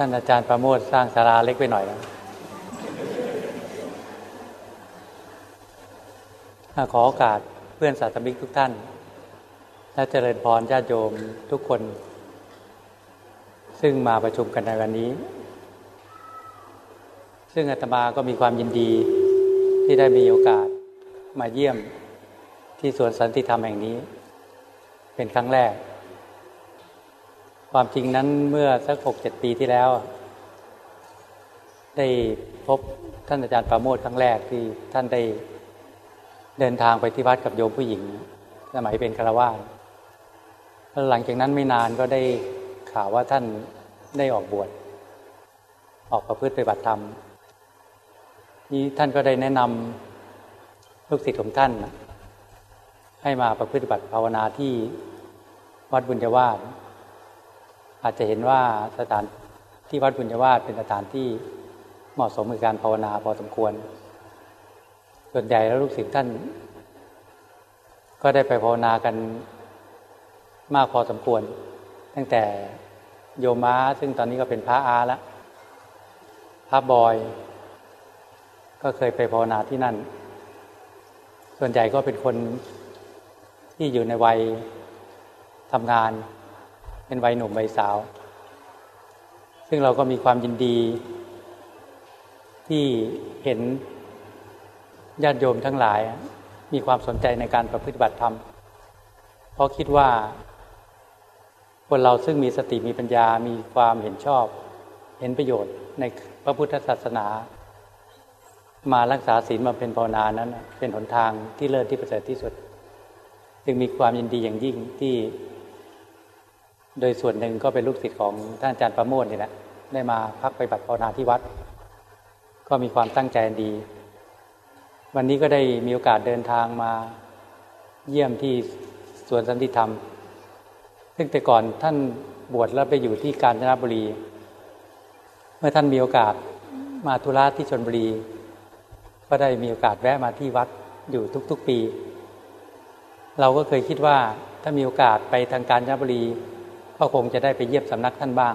ท่านอาจารย์ประโมทสร้างศาลาเล็กไปหน่อยนะขอโอกาสเพื่อนสาธมิกทุกท่าน และเจริญพรญาติโยมทุกคน ซึ่งมาประชุมกันในวันนี้ ซึ่งอาตมาก็มีความยินดีที่ได้มีโอกาสมาเยี่ยมที่สวนสันติธรรมแห่งนี้ เป็นครั้งแรก ความจริงนั้นเมื่อสักหกเจ็ดปีที่แล้ว ได้พบท่านอาจารย์ประโมทครั้งแรกที่ท่านได้เดินทางไปที่วัดกับโยมผู้หญิง สมัยเป็นคารวาสแล้วหลังจากนั้นไม่นานก็ได้ข่าวว่าท่านได้ออกบวชออกประพฤติปฏิบัติธรรมนี้ท่านก็ได้แนะนำลูกศิษย์ของท่าน ให้มาประพฤติปฏิบัติภาวนาที่วัดบุญจวาส อาจจะเห็นว่าสถานที่วัดบุญจวาสเป็นสถานที่เหมาะสมกับการภาวนาพอสมควร ส่วนใหญ่แล้วลูกศิษย์ท่าน ก็ได้ไปภาวนากันมากพอสมควร ตั้งแต่โยม้าซึ่งตอนนี้ก็เป็นพระอาแล้วพระบอย ก็เคยไปภาวนาที่นั่น ส่วนใหญ่ก็เป็นคนที่อยู่ในวัยทำงาน เป็นวัยหนุ่มวัยสาว ซึ่งเราก็มีความยินดี ที่เห็นญาติโยมทั้งหลาย มีความสนใจในการประพฤติบัติธรรม เพราะคิดว่าคนเราซึ่งมีสติมีปัญญามีความเห็นชอบ เห็นประโยชน์ในพระพุทธศาสนา มารักษาศีลมาเป็นภาวนานั้น เป็นหนทางที่เลิศที่ประเสริฐที่สุด จึงมีความยินดีอย่างยิ่งที่ โดยส่วนหนึ่งก็เป็นลูกศิษย์ของท่านอาจารย์ประโมทนี่แหละได้มาพักไปบัติภาวนาที่วัด ก็มีความตั้งใจดี วันนี้ก็ได้มีโอกาสเดินทางมาเยี่ยมที่สวนสันติธรรม ซึ่งแต่ก่อนท่านบวชแล้วไปอยู่ที่กาญจนบุรี เมื่อท่านมีโอกาสมาธุระที่ชนบุรี ก็ได้มีโอกาสแวะมาที่วัดอยู่ทุกๆปี เราก็เคยคิดว่าถ้ามีโอกาสไปทางกาญจนบุรี ก็คงจะได้ไปเยี่ยมสำนักท่านบ้าง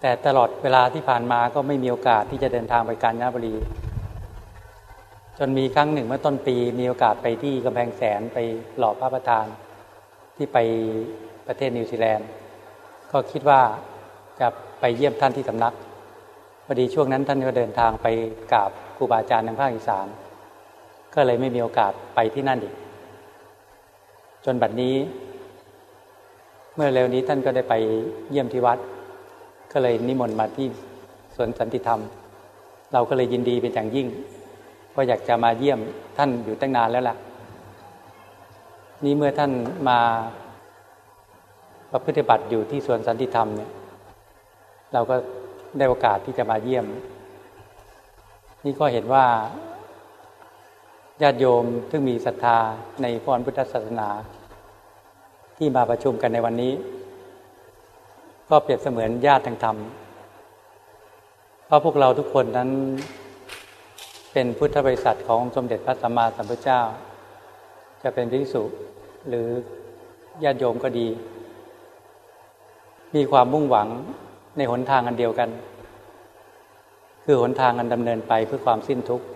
แต่ตลอดเวลาที่ผ่านมาก็ไม่มีโอกาสที่จะเดินทางไปกาญจนบุรี จนมีครั้งหนึ่งเมื่อต้นปีมีโอกาสไปที่กำแพงแสนไปหล่อพระประธานที่ไปประเทศนิวซีแลนด์ ก็คิดว่าจะไปเยี่ยมท่านที่สำนักพอดีช่วงนั้นท่านก็เดินทางไปกราบครูบาอาจารย์ทางภาคอีสาน ก็เลยไม่มีโอกาสไปที่นั่นอีก จนบัดนี้ เมื่อเร็วนี้ท่านก็ได้ไปเยี่ยมที่วัด ก็เลยนิมนต์มาที่สวนสันติธรรม เราก็เลยยินดีเป็นอย่างยิ่งก็อยากจะมาเยี่ยมท่านอยู่ตั้งนานแล้วล่ะ นี่เมื่อท่านมาประพฤติบัติอยู่ที่สวนสันติธรรมเนี่ย เราก็ได้โอกาสที่จะมาเยี่ยม นี่ก็เห็นว่าญาติโยมซึ่งมีศรัทธาในพรพุทธศาสนา ที่มาประชุมกันในวันนี้ ก็เปรียบเสมือนญาติทางธรรมเพราะพวกเราทุกคนนั้นเป็นพุทธบริษัทของสมเด็จพระสัมมาสัมพุทธเจ้า จะเป็นภิกษุหรือญาติโยมก็ดี มีความมุ่งหวังในหนทางอันเดียวกัน คือหนทางอันดำเนินไปเพื่อความสิ้นทุกข์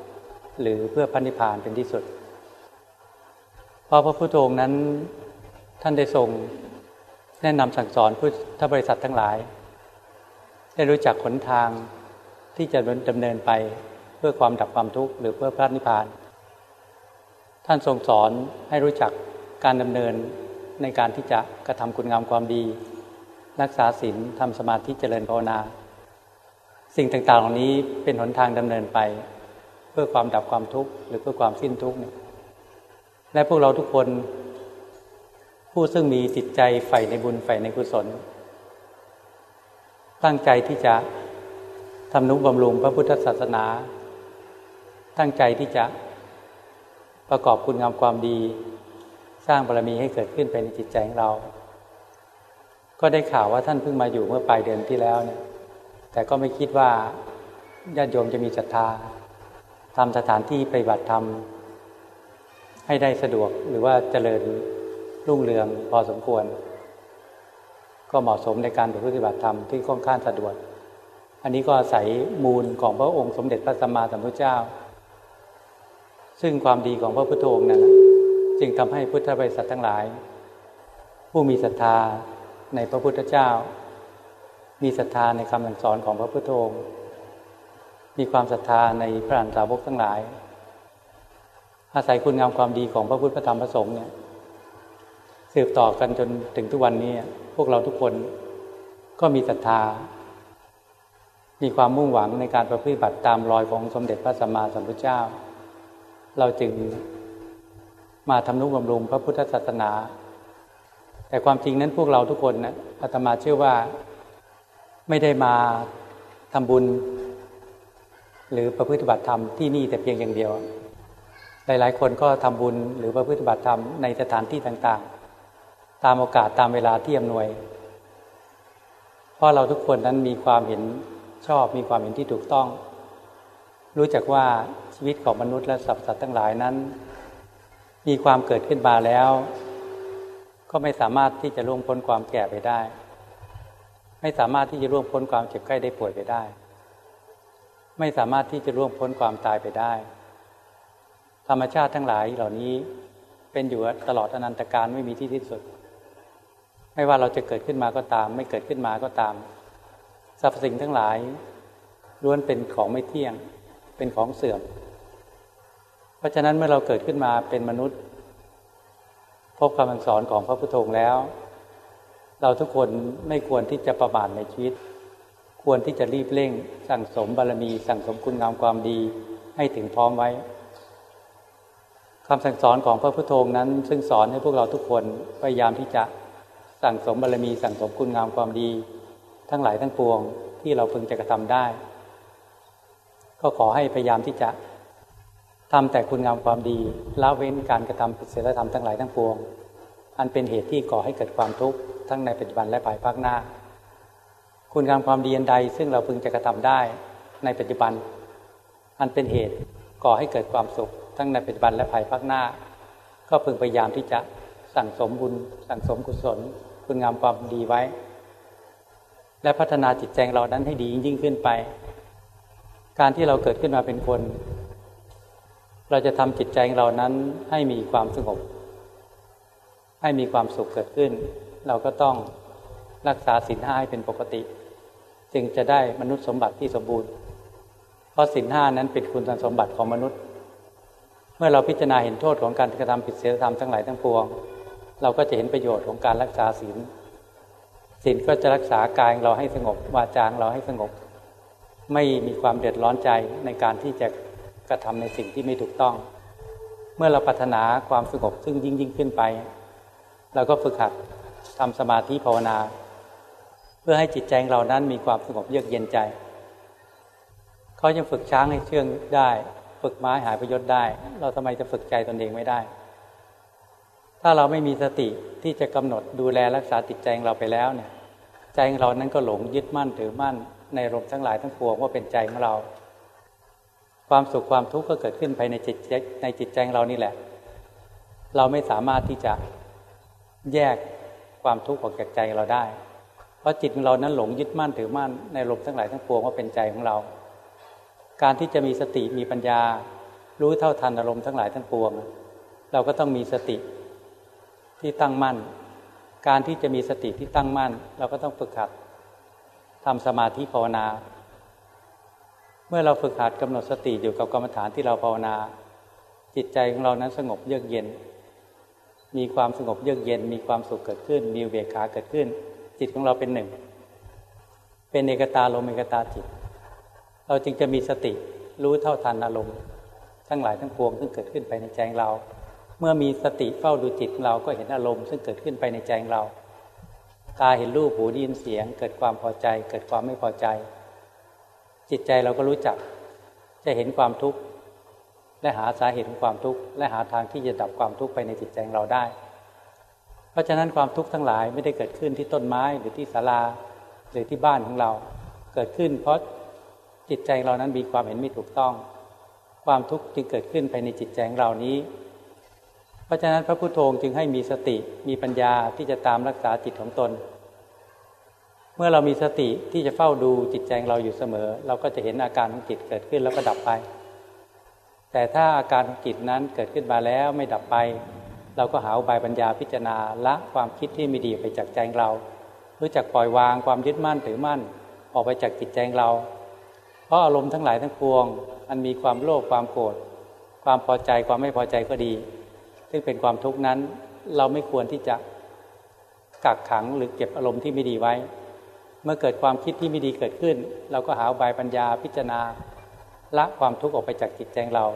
หรือเพื่อพันิพานเป็นที่สุด เพราะพระพุทธองค์นั้น ท่านได้ทรงแนะนำสั่งสอนพุทธบริษัททั้งหลาย ได้รู้จักหนทางที่จะดำเนินไปเพื่อความดับความทุกข์หรือเพื่อพระนิพพาน ท่านทรงสอนให้รู้จักการดำเนินในการที่จะกระทำคุณงามความดี รักษาศีลทำสมาธิเจริญภาวนา สิ่งต่างๆเหล่านี้เป็นหนทางดำเนินไป เพื่อความดับความทุกข์หรือเพื่อความสิ้นทุกข์และพวกเราทุกคน ผู้ซึ่งมีจิตใจใฝ่ในบุญใฝ่ในกุศล ตั้งใจที่จะทำนุบำรุงพระพุทธศาสนา ตั้งใจที่จะประกอบคุณงามความดี สร้างบารมีให้เกิดขึ้นไปในจิตใจของเรา ก็ได้ข่าวว่าท่านเพิ่งมาอยู่เมื่อปลายเดือนที่แล้วเนี่ยแต่ก็ไม่คิดว่าญาติโยมจะมีศรัทธาทำสถานที่ปฏิบัติธรรมให้ได้สะดวกหรือว่าเจริญ รุ่งเรืองพอสมควร ก็เหมาะสมในการปฏิบัติธรรมที่ค่อนข้างสะดวกอันนี้ก็อาศัยมูลของพระองค์สมเด็จพระสัมมาสัมพุทธเจ้า ซึ่งความดีของพระพุทธองค์นั้นจึงทำให้พุทธบริษัททั้งหลาย ผู้มีศรัทธาในพระพุทธเจ้า มีศรัทธาในคำสอนของพระพุทธองค์ มีความศรัทธาในพระอันตสาวกทั้งหลาย อาศัยคุณงามความดีของพระพุทธธรรมพระสงฆ์เนี่ย สืบต่อกันจนถึงทุกวันนี้ พวกเราทุกคนก็มีศรัทธา มีความมุ่งหวังในการประพฤติบัติตามรอยของสมเด็จพระสัมมาสัมพุทธเจ้า เราจึงมาทำนุบำรุงพระพุทธศาสนา แต่ความจริงนั้นพวกเราทุกคนนะอาตมาเชื่อว่าไม่ได้มาทำบุญ หรือประพฤติบัติธรรมที่นี่แต่เพียงอย่างเดียว หลายๆ คนก็ทำบุญหรือประพฤติบัติธรรมในสถานที่ต่างๆ ตามโอกาสตามเวลาที่อำนวย เพราะเราทุกคนนั้นมีความเห็นชอบมีความเห็นที่ถูกต้อง รู้จักว่าชีวิตของมนุษย์และสรรพสัตว์ทั้งหลายนั้น มีความเกิดขึ้นมาแล้ว ก็ไม่สามารถที่จะล่วงพ้นความแก่ไปได้ ไม่สามารถที่จะล่วงพ้นความเจ็บไข้ได้ป่วยไปได้ ไม่สามารถที่จะล่วงพ้นความตายไปได้ ธรรมชาติทั้งหลายเหล่านี้เป็นอยู่ตลอดอนันตการไม่มีที่สิ้นสุด ไม่ว่าเราจะเกิดขึ้นมาก็ตาม ไม่เกิดขึ้นมาก็ตามสรรพสิ่งทั้งหลายล้วนเป็นของไม่เที่ยง เป็นของเสื่อม เพราะฉะนั้นเมื่อเราเกิดขึ้นมาเป็นมนุษย์ พบคำสอนของพระพุทโธแล้ว เราทุกคนไม่ควรที่จะประมาทในชีวิต ควรที่จะรีบเร่ง สั่งสมบารมี สั่งสมคุณงามความดีให้ถึงพร้อมไว้คำสั่งสอนของพระพุทโธนั้น ซึ่งสอนให้พวกเราทุกคนพยายามที่จะ สั่งสมบารมีสั่งสมคุณงามความดี ทั้งหลายทั้งปวงที่เราพึงจะกระทำได้ ก็ขอให้พยายามที่จะทำแต่คุณงามความดีละเว้นการกระทำศีลธรรมทั้งหลายทั้งปวง อันเป็นเหตุที่ก่อให้เกิดความทุกข์ทั้งในปัจจุบันและภายภาคหน้า คุณงามความดีอันใด ซึ่งเราพึงจะกระทำได้ในปัจจุบัน อันเป็นเหตุก่อให้เกิดความสุข ทั้งในปัจจุบันและภายภาคหน้า ก็พึงพยายามที่จะสั่งสมบุญ สั่งสมกุศล คุณงามความดีไว้ และพัฒนาจิตใจเรานั้นให้ดียิ่งขึ้นไป การที่เราเกิดขึ้นมาเป็นคน เราจะทำจิตใจเรานั้นให้มีความสงบ ให้มีความสุขเกิดขึ้น เราก็ต้องรักษาศีลห้าให้เป็นปกติ จึงจะได้มนุษย์สมบัติที่สมบูรณ์ เพราะศีลห้านั้นเป็นคุณสมบัติของมนุษย์ เมื่อเราพิจารณาเห็นโทษของการกระทำผิดศีลธรรมทั้งหลายทั้งปวง เราก็จะเห็นประโยชน์ของการรักษาศีลศีลก็จะรักษากายเราให้สงบวาจางเราให้สงบ ไม่มีความเดือดร้อนใจในการที่จะกระทำในสิ่งที่ไม่ถูกต้อง เมื่อเราปรารถนาความสงบซึ่งยิ่งยิ่งขึ้นไป เราก็ฝึกหัดทำสมาธิภาวนา เพื่อให้จิตใจเรานั้นมีความสงบเยือกเย็นใจเขายังฝึกช้างให้เชื่องได้ ฝึกไม้หายประโยชน์ได้ เราทำไมจะฝึกใจตนเองไม่ได้ ถ้าเราไม่มีสติที่จะกำหนดดูแลรักษาจิตใจของเราไปแล้วเนี่ยใจของเรานั้นก็หลงยึดมั่นถือมั่นในรมทั้งหลายทั้งปวงว่าเป็นใจของเรา ความสุขความทุกข์ก็เกิดขึ้นภายในจิตในจิตใจของเรานี่แหละ เราไม่สามารถที่จะแยกความทุกข์ออกจากใจเราได้ เพราะจิตของเรานั้นหลงยึดมั่นถือมั่นในลมทั้งหลายทั้งปวงว่าเป็นใจของเรา การที่จะมีสติมีปัญญา รู้เท่าทันอารมณ์ทั้งหลายทั้งปวง เราก็ต้องมีสติ ที่ตั้งมั่น การที่จะมีสติที่ตั้งมั่น เราก็ต้องฝึกหัดทำสมาธิภาวนา เมื่อเราฝึกหัดกำหนดสติอยู่กับกรรมฐานที่เราภาวนา จิตใจของเรานั้นสงบเยือกเย็น มีความสงบเยือกเย็น มีความสุขเกิดขึ้น มีเบขาเกิดขึ้น จิตของเราเป็นหนึ่ง เป็นเอกตาลมเอกตาจิต เราจึงจะมีสติรู้เท่าทันอารมณ์ ทั้งหลายทั้งปวงซึ่งเกิดขึ้นไปในใจเรา เมื่อมีสติเฝ้าดูจิตเราก็เห็นอารมณ์ซึ่งเกิดขึ้นไปในใจเรา ตาเห็นรูปหูได้ยินเสียง เกิดความพอใจ เกิดความไม่พอใจ จิตใจเราก็รู้จัก จะเห็นความทุกข์และหาสาเหตุของความทุกข์และหาทางที่จะดับความทุกข์ไปในจิตใจของเราได้ เพราะฉะนั้นความทุกข์ทั้งหลายไม่ได้เกิดขึ้นที่ต้นไม้หรือที่ศาลาหรือที่บ้านของเรา เกิดขึ้นเพราะจิตใจเรานั้นมีความเห็นไม่ถูกต้อง ความทุกข์จึงเกิดขึ้นภายในจิตใจของเรานี้ เพราะฉะนั้นพระพุทโธจึงให้มีสติมีปัญญาที่จะตามรักษาจิตของตน เมื่อเรามีสติที่จะเฝ้าดูจิตใจเราอยู่เสมอ เราก็จะเห็นอาการของจิตเกิดขึ้นแล้วก็ดับไป แต่ถ้าอาการของจิตนั้นเกิดขึ้นมาแล้วไม่ดับไป เราก็หาอุบายปัญญาพิจารณาละความคิดที่ไม่ดีไปจากใจเรารู้จักปล่อยวางความยึดมั่นถือมั่น ออกไปจากจิตใจเรา เพราะอารมณ์ทั้งหลายทั้งปวงมันมีความโลภความโกรธความพอใจความไม่พอใจก็ดี ซึ่งเป็นความทุกข์นั้น เราไม่ควรที่จะกักขังหรือเก็บอารมณ์ที่ไม่ดีไว้ เมื่อเกิดความคิดที่ไม่ดีเกิดขึ้น เราก็หาบายปัญญาพิจารณา ละความทุกข์ออกไปจากจิตใจเรา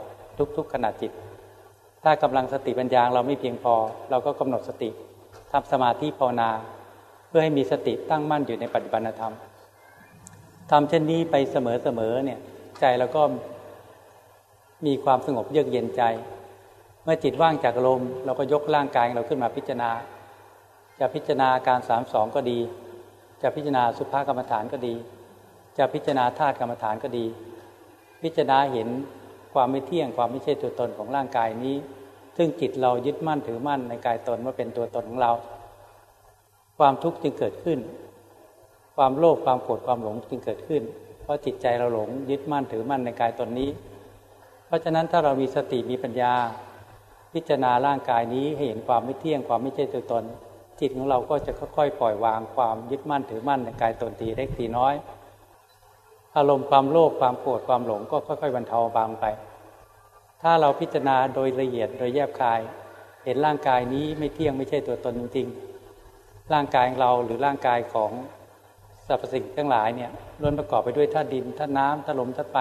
ทุกๆขณะจิต ถ้ากำลังสติปัญญาเราไม่เพียงพอ เราก็กำหนดสติทำสมาธิภาวนา เพื่อให้มีสติตั้งมั่นอยู่ในปัจจุบันธรรมทำเช่นนี้ไปเสมอๆเนี่ยใจเราก็มีความสงบเยือกเย็นใจ เมื่อจิตว่างจากลมเราก็ยกร่างกายเราขึ้นมาพิจารณา จะพิจารณาการสามสองก็ดี จะพิจารณาสุภากรรมฐานก็ดี จะพิจารณาธาตุกรรมฐานก็ดี พิจารณาเห็นความไม่เที่ยงความไม่ใช่ตัวตนของร่างกายนี้ ซึ่งจิตเรายึดมั่นถือมั่นในกายตนว่าเป็นตัวตนของเรา ความทุกข์จึงเกิดขึ้น ความโลภความโกรธความหลงจึงเกิดขึ้น เพราะจิตใจเราหลงยึดมั่นถือมั่นในกายตนนี้ เพราะฉะนั้นถ้าเรามีสติมีปัญญา พิจารณาร่างกายนี้ให้เห็นความไม่เที่ยงความไม่ใช่ตัวตน จิตของเราก็จะค่อยๆ ปล่อยวางความยึดมั่นถือมั่นในกายตนทีเล็กทีน้อย อารมณ์ความโลภความโกรธความหลงก็ค่อยๆบรรเทาบางไป ถ้าเราพิจารณาโดยละเอียดโดยแยบคาย เห็นร่างกายนี้ไม่เที่ยงไม่ใช่ตัวตนจริงๆร่างกายของเราหรือร่างกายของสรรพสิ่งทั้งหลายเนี่ยล้วนประกอบไปด้วยธาตุดินธาตุน้ำธาตุลมธาตุไฟ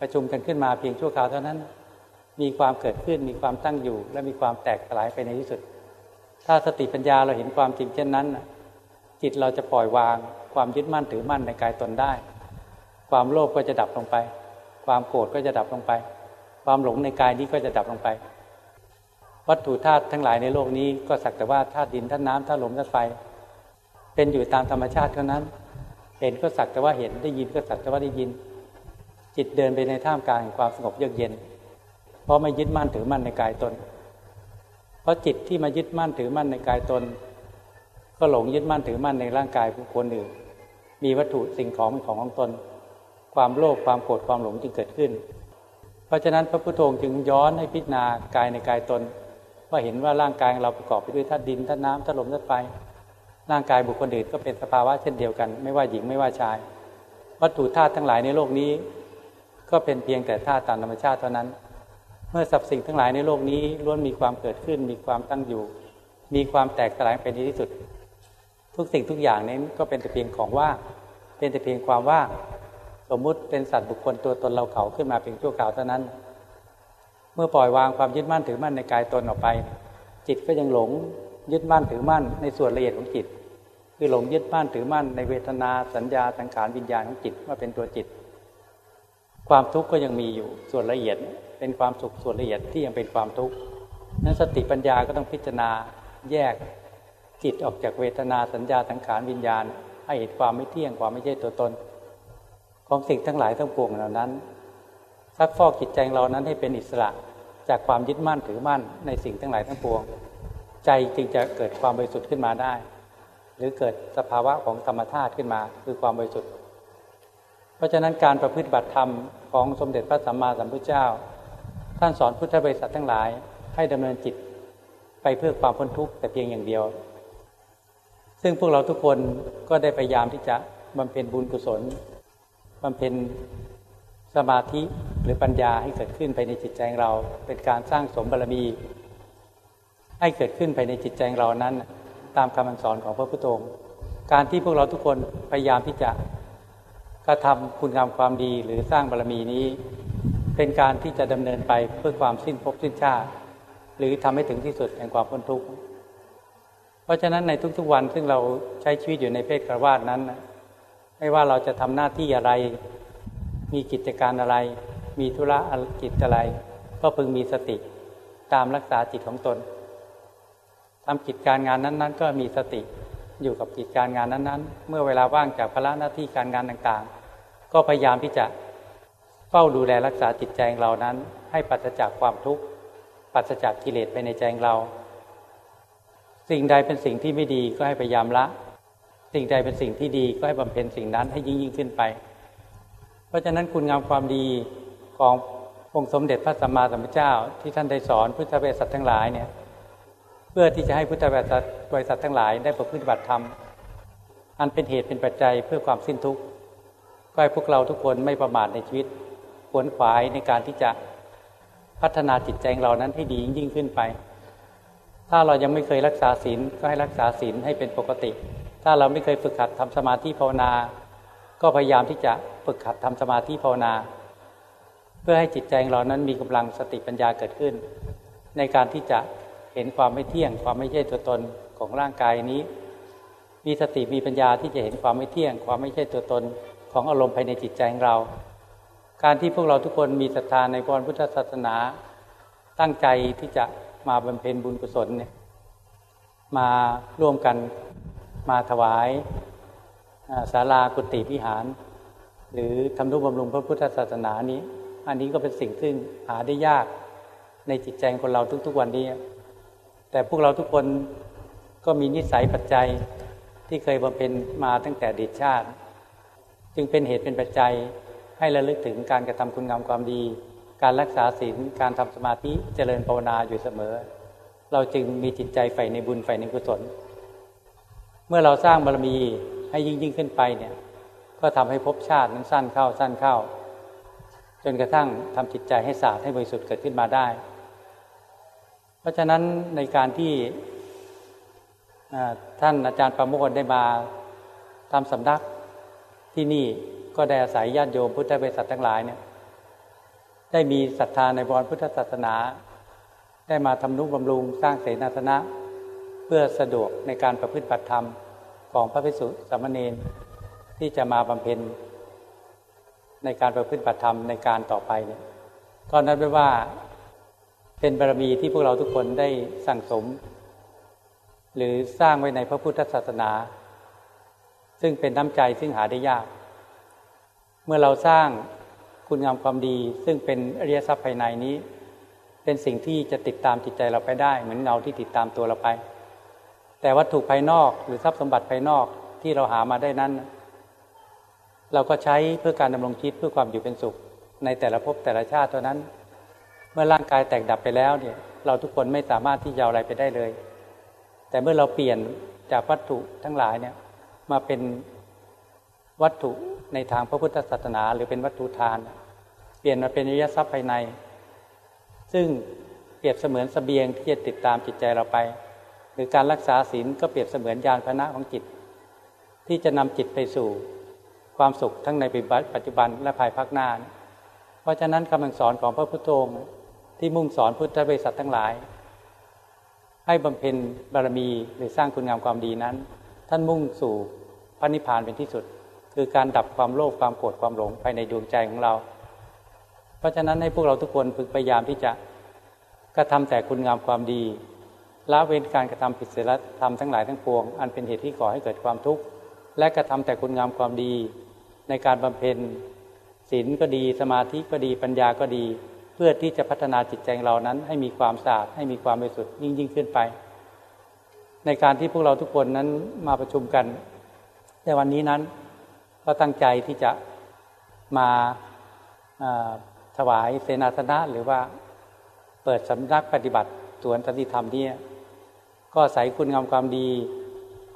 ประชุมกันขึ้นมาเพียงชั่วคราวเท่านั้น มีความเกิดขึ้นมีความตั้งอยู่ และมีความแตกสลายไปในที่สุด ถ้าสติปัญญาเราเห็นความจริงเช่นนั้นจิตเราจะปล่อยวางความยึดมั่นถือมั่นในกายตนได้ ความโลภก็จะดับลงไป ความโกรธก็จะดับลงไป ความหลงในกายนี้ก็จะดับลงไป วัตถุธาตุทั้งหลายในโลกนี้ก็สักแต่ว่าธาตุดินธาตุน้ำธาตุลมธาตุไฟ เป็นอยู่ตามธรรมชาติเท่านั้น เห็นก็สักแต่ว่าเห็นได้ยินก็สักแต่ว่าได้ยิน จิตเดินไปในท่ามกลางความสงบเยือกเย็น เพราะไม่ยึดมั่นถือมั่นในกายตน เพราะจิตที่มายึดมั่นถือมั่นในกายตน ก็หลงยึดมั่นถือมั่นในร่างกายผู้คนอื่น มีวัตถุสิ่งของเป็นของของตน ความโลภความโกรธความหลงจึงเกิดขึ้น เพราะฉะนั้นพระพุทโธจึงย้อนให้พิจารณากายในกายตน ว่าเห็นว่าร่างกายเราประกอบไปด้วยธาตุดินธาตุน้ำธาตุลมธาตุไฟร่างกายบุคคลอื่นก็เป็นสภาวะเช่นเดียวกัน ไม่ว่าหญิงไม่ว่าชาย วัตถุธาตุทั้งหลายในโลกนี้ ก็เป็นเพียงแต่ธาตุตามธรรมชาติเท่านั้น เมื่อสรรพสิ่งทั้งหลายในโลกนี้ล้วนมีความเกิดขึ้น มีความตั้งอยู่ มีความแตกสลายเป็นที่สุด ทุกสิ่งทุกอย่างนี้ก็เป็นแต่เพียงของว่างเป็นแต่เพียงความว่างสมมุติเป็นสัตว์บุคคลตัวตนเราเขาขึ้นมาเพียงชั่วคราวเท่านั้น เมื่อปล่อยวางความยึดมั่นถือมั่นในกายตนออกไป จิตก็ยังหลงยึดมั่นถือมั่นในส่วนละเอียดของจิต คือหลงยึดมั่นถือมั่นในเวทนาสัญญาสังขารวิญญาณของจิตว่าเป็นตัวจิต ความทุกข์ก็ยังมีอยู่ส่วนละเอียดเป็นความสุขส่วนละเอียดที่ยังเป็นความทุกข์นั้นสติปัญญาก็ต้องพิจารณาแยกจิตออกจากเวทนาสัญญาสังขารวิญญาณ ให้เห็นความไม่เที่ยงความไม่ใช่ตัวตน ของสิ่งทั้งหลายทั้งปวงเหล่านั้นซักฟอกจิตใจเรานั้นให้เป็นอิสระจากความยึดมั่นถือมั่นในสิ่งทั้งหลายทั้งปวง ใจจึงจะเกิดความบริสุทธิ์ขึ้นมาได้ หรือเกิดสภาวะของธรรมธาตุขึ้นมา คือความบริสุทธิ์ ราะฉะนั้นการประพฤติบัติธรรมของสมเด็จพระสัมมาสัมพุทธเจ้า ท่านสอนพุทธบริษัททั้งหลายให้ดำเนินจิตไปเพื่อความพ้นทุกข์แต่เพียงอย่างเดียว ซึ่งพวกเราทุกคนก็ได้พยายามที่จะบำเพ็ญบุญกุศลบำเพ็ญสมาธิหรือปัญญาให้เกิดขึ้นภายในจิตใจของเรา เป็นการสร้างสมบารมี ให้เกิดขึ้นภายในจิตใจของเรานั้น ตามคำสอนของพระพุทธองค์การที่พวกเราทุกคนพยายามที่จะ กระทำคุณงามความดีหรือสร้างบารรมีนี้ เป็นการที่จะดำเนินไปเพื่อความสิ้นภพสิ้นชาติ หรือทำให้ถึงที่สุดแห่งความพ้นทุกข์เพราะฉะนั้นในทุกๆวันซึ่งเราใช้ชีวิตอยู่ในเพศกระวาดนั้นไม่ว่าเราจะทำหน้าที่อะไร มีกิจการอะไร มีธุระกิจอะไร ก็พึงมีสติตามรักษาจิตของตนทำกิจการงานนั้น ๆ ก็มีสติ อยู่กับกิจการงานนั้นๆ เมื่อเวลาว่างจากภาระหน้าที่การงานต่างๆ ก็พยายามที่จะเฝ้าดูแลรักษาจิตใจของเรานั้น ให้ปัสจากความทุกข์ปัสจากกิเลสไปในใจของเรา สิ่งใดเป็นสิ่งที่ไม่ดีก็ให้พยายามละ สิ่งใดเป็นสิ่งที่ดีก็ให้บำเพ็ญสิ่งนั้นให้ยิ่งยิ่งขึ้นไป เพราะฉะนั้นคุณงามความดีขององค์สมเด็จพระสัมมาสัมพุทธเจ้าที่ท่านได้สอนพุทธบริษัททั้งหลายเนี่ย เพื่อที่จะให้พุทธบริษัทบริษัททั้งหลายได้ประพฤติบัติธรรม อันเป็นเหตุเป็นปัจจัยเพื่อความสิ้นทุกข์ก็ให้พวกเราทุกคนไม่ประมาทในชีวิตขวนขวายในการที่จะพัฒนาจิตใจเรานั้นให้ดียิ่งขึ้นไป ถ้าเรายังไม่เคยรักษาศีลก็ให้รักษาศีลให้เป็นปกติ ถ้าเราไม่เคยฝึกหัดทำสมาธิภาวนา ก็พยายามที่จะฝึกหัดทำสมาธิภาวนา เพื่อให้จิตใจเรานั้นมีกำลังสติปัญญาเกิดขึ้น ในการที่จะ เห็นความไม่เที่ยง ความไม่ใช่ตัวตนของร่างกายนี้ มีสติมีปัญญาที่จะเห็นความไม่เที่ยง ความไม่ใช่ตัวตนของอารมณ์ภายในจิตใจของเรา การที่พวกเราทุกคนมีศรัทธาในพระพุทธศาสนา ตั้งใจที่จะมาบำเพ็ญบุญกุศลเนี่ยมาร่วมกันมาถวายศาลากุฏิพิหาร หรือทำนุบำรุงพระพุทธศาสนานี้ อันนี้ก็เป็นสิ่งซึ่งหาได้ยากในจิตใจคนเราทุกๆวันนี้ แต่พวกเราทุกคนก็มีนิสัยปัจจัยที่เคยบำเพ็ญมาตั้งแต่ดิชาติ จึงเป็นเหตุเป็นปัจจัยให้ระลึกถึงการกระทำคุณงามความดี การรักษาศีลการทำสมาธิเจริญภาวนาอยู่เสมอ เราจึงมีจิตใจใฝ่ในบุญใฝ่ในกุศล เมื่อเราสร้างบารมีให้ยิ่งยิ่งขึ้นไปเนี่ยก็ทำให้ภพชาตินั้นสั้นเข้าสั้นเข้า จนกระทั่งทำจิตใจให้สะอาดให้บริสุทธิ์เกิดขึ้นมาได้ เพราะฉะนั้นในการที่ท่านอาจารย์ประโมทได้มาทำสำนักที่นี่ก็ได้อาศัยญาติโยมพุทธบริษัททั้งหลายเนี่ยได้มีศรัทธาในบรพุทธศาสนา ได้มาทำนุบำรุงสร้างเสนาสนะ เพื่อสะดวกในการประพฤติบัติธรรมของพระภิกษุสามเณรที่จะมาบำเพ็ญในการประพฤติบัติธรรมในการต่อไปเนี่ยก็นับไว้ว่า เป็นบารมีที่พวกเราทุกคนได้สั่งสม หรือสร้างไว้ในพระพุทธศาสนา ซึ่งเป็นน้ำใจซึ่งหาได้ยาก เมื่อเราสร้างคุณงามความดี ซึ่งเป็นอริยทรัพย์ภายในนี้ เป็นสิ่งที่จะติดตามจิตใจเราไปได้ เหมือนเงาที่ติดตามตัวเราไป แต่วัตถุภายนอกหรือทรัพย์สมบัติภายนอกที่เราหามาได้นั้น เราก็ใช้เพื่อการดำรงชีวิตเพื่อความอยู่เป็นสุข ในแต่ละภพแต่ละชาติเท่านั้น เมื่อร่างกายแตกดับไปแล้วเนี่ย เราทุกคนไม่สามารถที่จะอะไรไปได้เลย แต่เมื่อเราเปลี่ยนจากวัตถุทั้งหลายเนี่ยมาเป็นวัตถุในทางพระพุทธศาสนา หรือเป็นวัตถุทาน เปลี่ยนมาเป็นอริยทรัพย์ภายใน ซึ่งเปรียบเสมือนสเสบียงที่จะติดตามจิตใจเราไป หรือการรักษาศีลก็เปรียบเสมือนยานพนะของจิต ที่จะนำจิตไปสู่ความสุขทั้งในปัจจุบันและภายภาคหน้า เพราะฉะนั้นคำสอนของพระพุทธองค์ ที่มุ่งสอนพุทธบริษัททั้งหลาย ให้บำเพ็ญบารมีหรือสร้างคุณงามความดีนั้น ท่านมุ่งสู่พระนิพพานเป็นที่สุด คือการดับความโลภความโกรธความหลงภายในดวงใจของเรา เพราะฉะนั้นให้พวกเราทุกคนพึกพยายามที่จะกระทำแต่คุณงามความดีละเว้นการกระทำผิดศีลธรรมทั้งหลายทั้งปวง อันเป็นเหตุที่ก่อให้เกิดความทุกข์และกระทำแต่คุณงามความดี ในการบำเพ็ญศีลก็ดีสมาธิก็ดีปัญญาก็ดี พื่อที่จะพัฒนาจิตใจเรานั้น ให้มีความสะอาดให้มีความบริสุทธิ์ยิ่งยิ่งขึ้นไป ในการที่พวกเราทุกคนนั้นมาประชุมกันในวันนี้นั้น ก็ตั้งใจที่จะมาถวายเสนาสนะหรือว่าเปิดสำนักปฏิบัติสวนสันติธรรมนี่ก็ใส่คุณงามความดี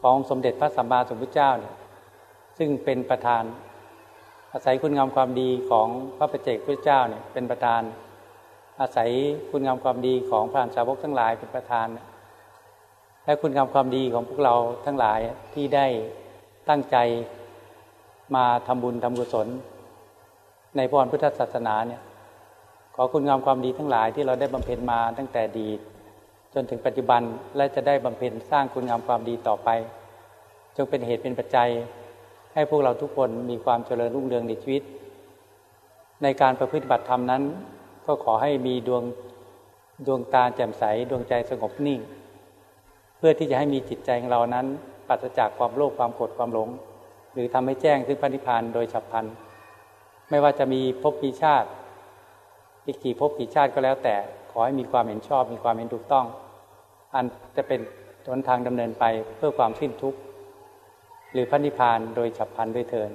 ของสมเด็จพระสัมมาสัมพุทธเจ้าเนี่ยซึ่งเป็นประธานอาศัยคุณงามความดีของพระประเจกพุทธเจ้าเนี่ยเป็นประธาน อาศัยคุณงามความดีของพระสาวกทั้งหลายเป็นประธาน และคุณงามความดีของพวกเราทั้งหลายที่ได้ตั้งใจมาทำบุญทำกุศล ในพรพุทธศาสนาเนี่ยขอคุณงามความดีทั้งหลายที่เราได้บำเพ็ญมาตั้งแต่ดี จนถึงปัจจุบันและจะได้บำเพ็ญสร้างคุณงามความดีต่อไป จงเป็นเหตุเป็นปัจจัย ให้พวกเราทุกคนมีความเจริญรุ่งเรืองในชีวิต ในการประพฤติบัติธรรมนั้น ก็ขอให้มีดวงดวงตาแจ่มใสดวงใจสงบนิ่ง เพื่อที่จะให้มีจิตใจของเรานั้นปราศจากความโลภความโกรธความหลง หรือทำให้แจ้งซึ่งพระนิพพานโดยฉับพลัน ไม่ว่าจะมีภพปีชาติ อีกกี่ภพกี่ชาติก็แล้วแต่ขอให้มีความเห็นชอบ มีความเห็นถูกต้อง อันจะเป็นหนทางดำเนินไปเพื่อความสิ้นทุกข์หรือพระนิพพานโดยฉับพลันด้วยเทิน